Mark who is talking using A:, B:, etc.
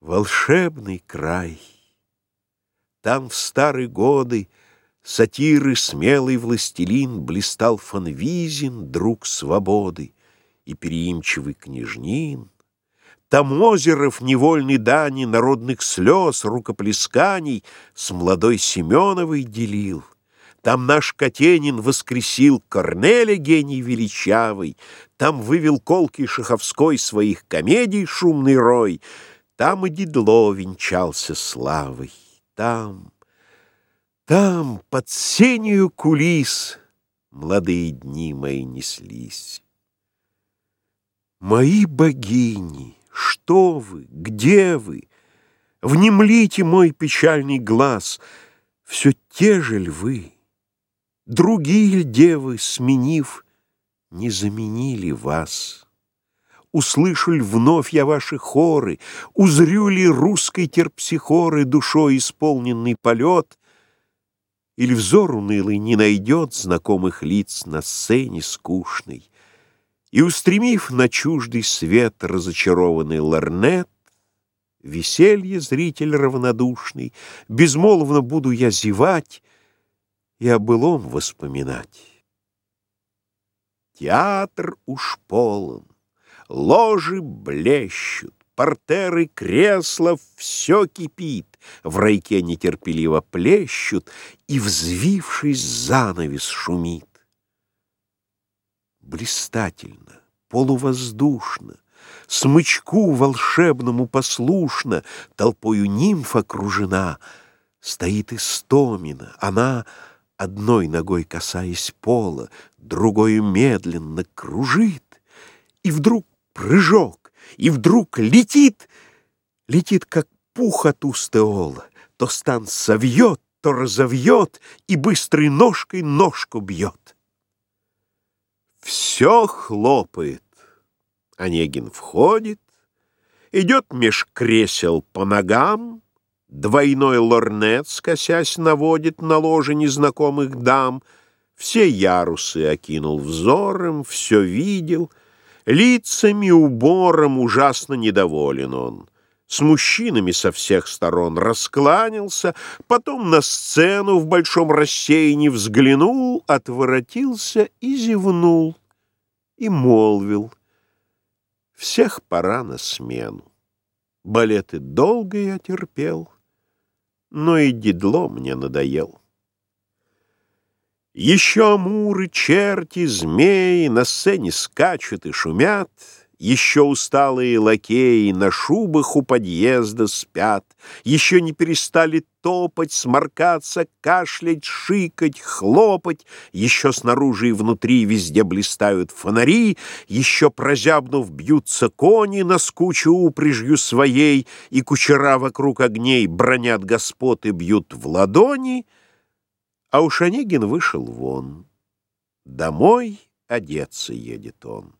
A: Волшебный край! Там в старые годы Сатиры смелый властелин Блистал Фанвизин, друг свободы, И переимчивый княжнин. Там озеров невольной дани, Народных слез, рукоплесканий С молодой Семеновой делил. Там наш Катенин воскресил Корнеля гений величавый, Там вывел колкий Шаховской Своих комедий шумный рой — там и Дидло венчался славой, там, там, под сенью кулис, Молодые дни мои неслись. Мои богини, что вы, где вы? Внемлите мой печальный глаз, Все те же ль вы? Другие ль девы, сменив, Не заменили вас? Услышу ль вновь я ваши хоры, Узрю ли русской терпсихоры Душой исполненный полет, Или взор унылый не найдет Знакомых лиц на сцене скучной, И, устремив на чуждый свет Разочарованный лорнет, Веселье зритель равнодушный, Безмолвно буду я зевать И о былом воспоминать. Театр уж полон. Ложи блещут, портеры, кресла, все кипит, В райке нетерпеливо плещут, И, взвившись, занавес шумит. Блистательно, полувоздушно, Смычку волшебному послушно, Толпою нимф окружена, Стоит Истомина, она, Одной ногой касаясь пола, Другою медленно кружит, И вдруг прыжок, и вдруг летит, летит, как пух от устеола, то стан совьет, то разовьет, и быстрой ножкой ножку бьет. Все хлопает. Онегин входит, идет меж кресел по ногам, Двойной лорнет, скосясь, наводит на ложе незнакомых дам, Все ярусы окинул взором, все видел — Лицами, убором ужасно недоволен он. С мужчинами со всех сторон раскланялся, потом на сцену в большом рассеянии взглянул, отворотился и зевнул, и молвил. Всех пора на смену. Балеты долго я терпел, но и дедло мне надоел. Еще амуры, черти, змеи на сцене скачут и шумят, Еще усталые лакеи на шубах у подъезда спят, Еще не перестали топать, сморкаться, кашлять, шикать, хлопать, Еще снаружи и внутри везде блистают фонари, Еще прозябнув бьются кони на скучу упряжью своей, И кучера вокруг огней бронят господ и бьют в ладони — а уж Онегин вышел вон. Домой одеться едет он.